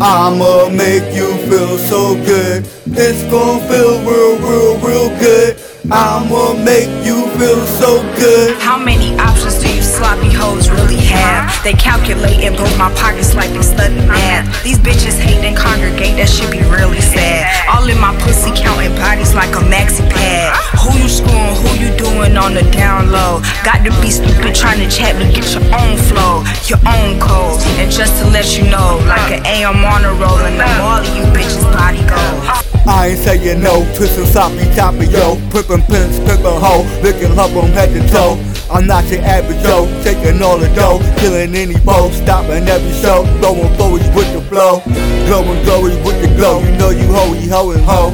I'ma make you feel so good. It's gonna feel real, real, real good. I'ma make you feel so good. How many options do you sloppy hoes really have? They calculate in both my pockets like they study math. These bitches hate and congregate, that should be really sad. All in my pussy counting bodies like a maxi pad. Who you screwing, who you doing on the down low? Got to be stupid trying to chat, but your own code. And just to let you know, like an AM on a roll, and all of you bitches body gold. I ain't saying no, twisting sloppy choppy yo, pimpin' pimps, pimpin' hoe, licking her from head to toe. I'm not your average Joe, taking all the dough, killing any foe, stopping every show, throwing flowies with the flow, glowing glory with the glow. You know you hoey, ho and ho.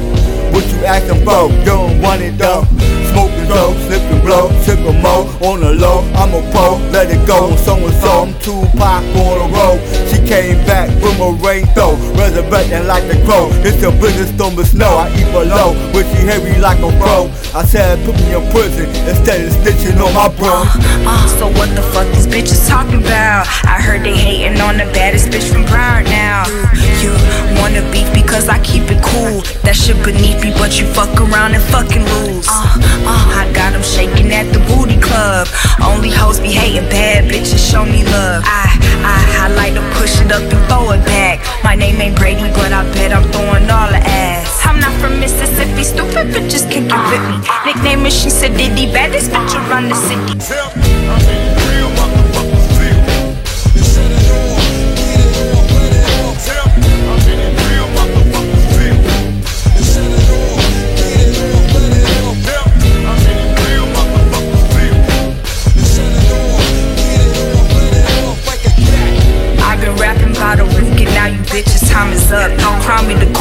What you asking for? You don't want it though. Smoking dope, slip blow, sip a mo on the low. I'm a pro, let it go. So and so, I'm Tupac on the road. She came back from a rainbow, resurrecting like the crow. It's a blizzard storm of snow. I eat below, when she heavy like a pro. I said put me in prison instead of snitching on my bro. Uh, uh, so what the fuck these bitches talking about? I heard they hating on the baddest bitch from Broward now. You wanna beef because I keep it cool. That shit beneath me, but you fuck around and fucking lose. Uh, Mississippi, stupid bitches can't get with me. Nickname is she said Diddy, baddest bitch around the city.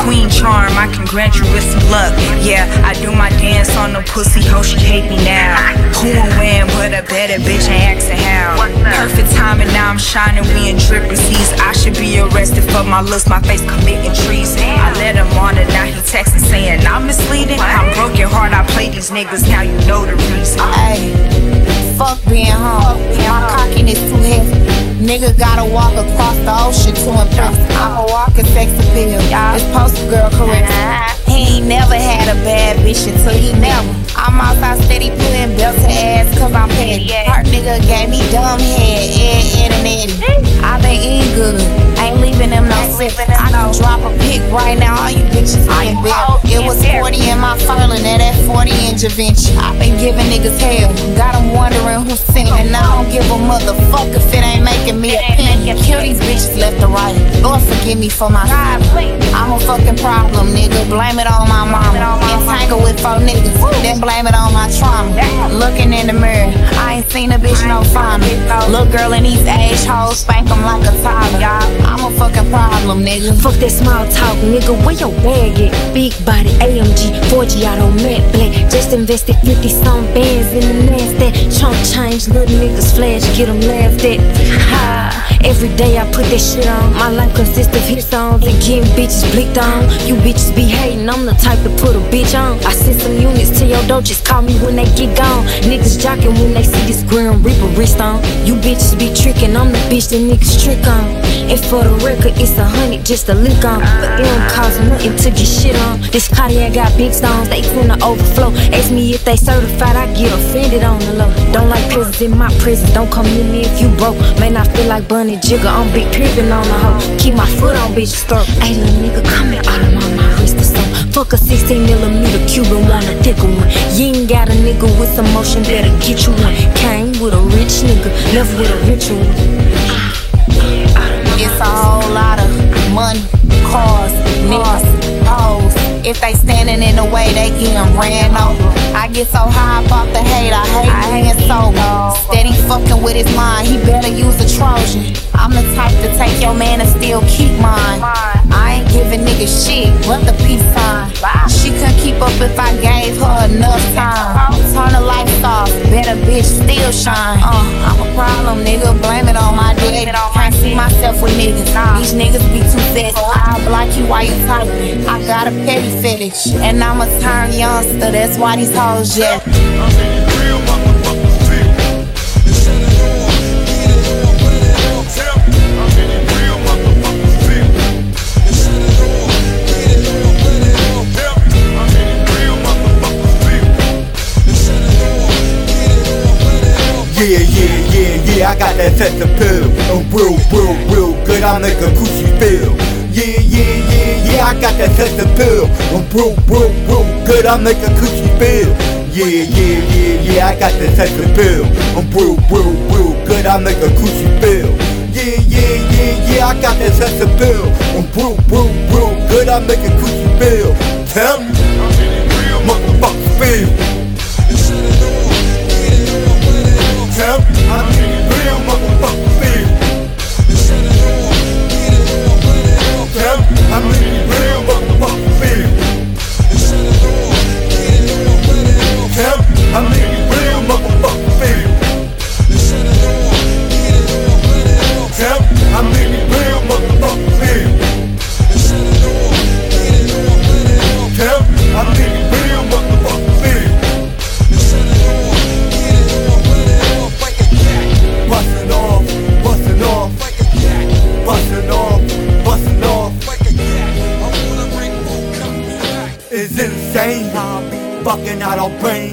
Queen charm, I can grant you with some luck. Yeah, I do my dance on the pussy hoe, she hate me now. Who and when, but a better bitch ain't asking how. Perfect timing, now I'm shining, we in dripping seas. I should be arrested for my looks, my face committing treason. I let him on it, now he texting saying I'm misleading. I'm broken heart, I play these niggas, now you know the reason. Ayy, fuck being home. Nigga gotta walk across the ocean to impress. I'm a walking sex appeal. This poster girl correct. He ain't never had a bad bitch until he never. I'm outside steady putting belt to ass cause I'm petty. Heart nigga gave me dumb head, and Eddie. I been eating good, ain't leaving them no slip. I can drop a pic right now, all you bitches in bed. It was 40 in my Furlan, and that 40 in Javinci. I been giving niggas hell, got them wondering who sent it. And I don't give a motherfucker if making me a penny. Kill these bitches left or right. Lord forgive me for my sin. I'm a fucking problem, nigga. Blame it on my mama. Entangled with four niggas, then blame it on my trauma. Looking in the mirror, I ain't seen a bitch no finer. Little girl in these age hoes spank 'em like a toddler. I'm a fucking problem, nigga. Fuck that small talk, nigga. Where your bag at? Big body, AMG, 4G out on matte black. Just invested 50 some bands in the NASDAQ. Chunk change, little niggas flash, get them laughed at. Ha. Every day I put that shit on. My life consists of hit songs and getting bitches blicked on. You bitches be hating, I'm the type to put a bitch on. I send some units to your door, just call me when they get gone. Niggas jocking when they see this Grim Reaper wrist on. You bitches be tricking, I'm the bitch that niggas trick on. And for the record, it's a hundred just a lick on. But it don't cost nothing to. This Cartier got big stones, they finna overflow. Ask me if they certified, I get offended on the low. Don't like prisons in my prison, don't come in me if you broke. May not feel like Bunny Jigger, I'm big pimpin' on the hoe. Keep my foot on bitch's throat. Hey, little nigga, here, all on my wrist or. Fuck a 16 millimeter Cuban, want a thicker one. You ain't got a nigga with some motion, better get you one. Came with a rich nigga, left with a rich way, they getting ran over. I get so high off the hate, I hate I being sober. Steady fucking with his mind, he better use a Trojan. I'm the type to take your man and still keep mine. I ain't giving niggas shit, but the peace sign. She couldn't keep up if I gave her enough time. Turn the lights off, better bitch still shine. off niggas. Nah. These niggas be too fast. I'll block you while you talking. I got a petty fetish. And I'm a time youngster. That's why these hoes yell. Yeah, yeah, yeah, yeah, I got that fat appeal. A real, real, real good, I make a feel. Yeah, yeah, yeah, yeah, I got that sex appeal. I'm real, real, real good, I'm make a feel. Yeah, yeah, yeah, yeah, I got that sex appeal. I'm real, real, real good, I make a feel. Yeah, yeah, yeah, yeah, I got that sex appeal. I'm real, real, real good, I make a feel. Tell me, I our brain.